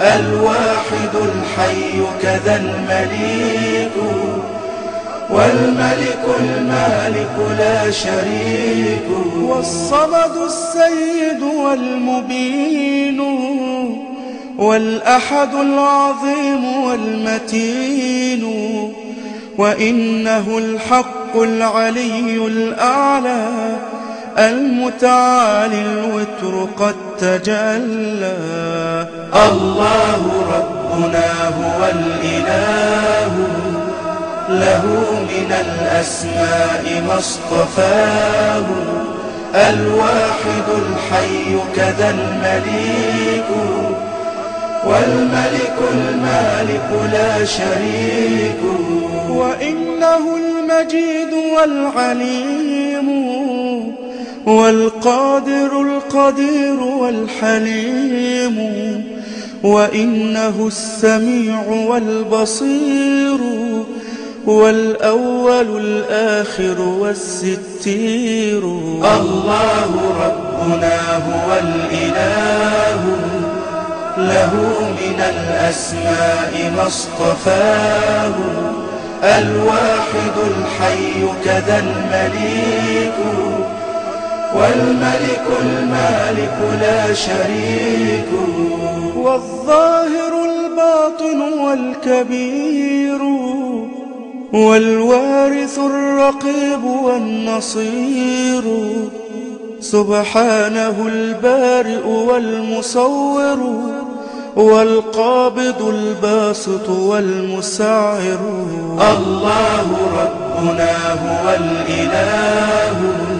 الواحد الحي كذا المليك والملك المالك لا شريك والصمد السيد والمبين والأحد العظيم والمتين وإنه الحق العلي الأعلى. المتعالي الوتر قد تجلى. الله ربنا هو الإله له من الأسماء ما اصطفاه الواحد الحي كذا المليك والملك المالك لا شريك. وإنه المجيد والعليم. والقادر القدير والحليم وإنه السميع والبصير والأول الآخر والستير. الله ربنا هو الإله له من الأسماء ما اصطفاه الواحد الحي كذا المليك. والملك المالك لا شريك والظاهر الباطن والكبير والوارث الرقيب والنصير سبحانه البارئ والمصور والقابض الباسط والمسعر الله ربنا هو الإله.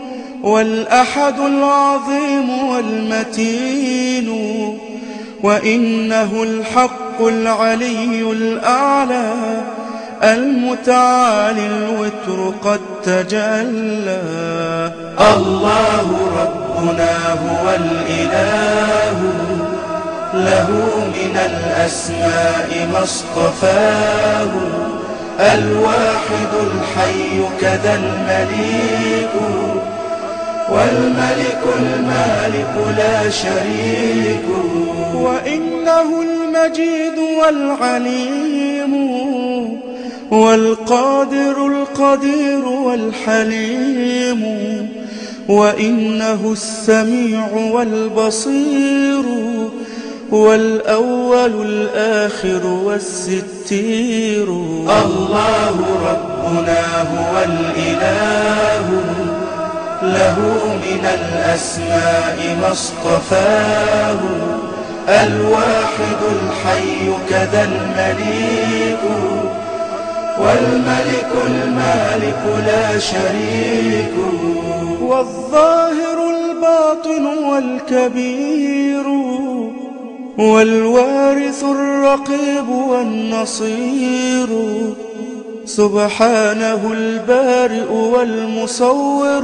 والأحد العظيم والمتين وإنه الحق العلي الأعلى المتعالي الوتر قد تجلى. الله ربنا هو الإله له من الأسماء ما اصطفاه الواحد الحي كذا المليك. والملك المالك لا شريك. وإنه المجيد والعليم والقادر القدير والحليم وإنه السميع والبصير والأول الآخر والستير. الله ربنا هو الإله. له من الأسماء ما اصطفاه الواحد الحي كذا المليك والملك المالك لا شريك والظاهر الباطن والكبير والوارث الرقيب والنصير سبحانه البارئ والمصور.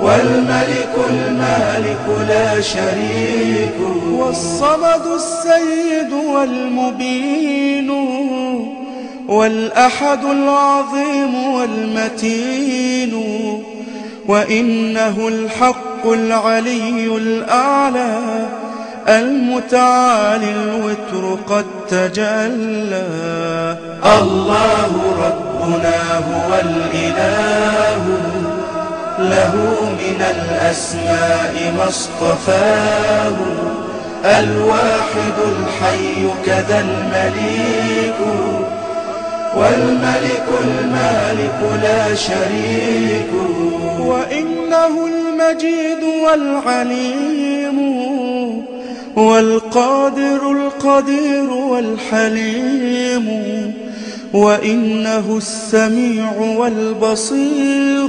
والملك المالك لا شريك والصمد السيد والمبين والأحد العظيم والمتين وإنه الحق العلي الأعلى المتعالي الوتر قد تجلى. الله ربنا هو الإله. له من الأسماء ما اصطفاه الواحد الحي كذا المليك والملك المالك لا شريك. وإنه المجيد والعليم والقادر القدير والحليم وإنه السميع والبصير.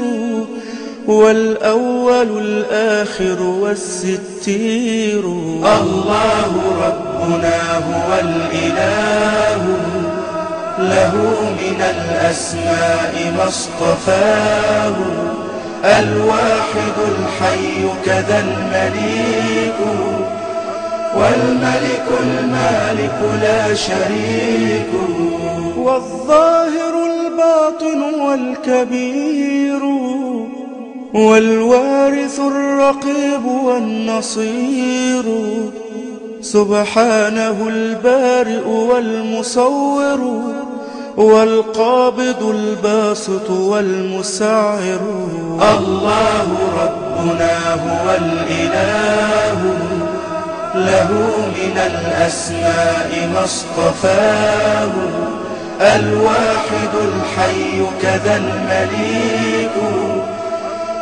والأول الآخر والستير. الله ربنا هو الإله. له من الأسماء ما اصطفاه. الواحد الحي كذا المليك. والملك المالك لا شريك. والظاهر الباطن والكبير. والوارث الرقيب والنصير. سبحانه البارئ والمصور. والقابض الباسط والمسعر. الله ربنا هو الإله. له من الأسماء ما اصطفاه. الواحد الحي كذا المليك.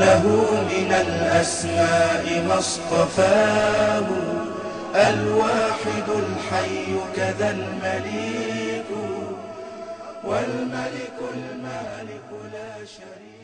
له من الأسماء مصطفاه الواحد الحي كذا المليك والملك المالك لا شريك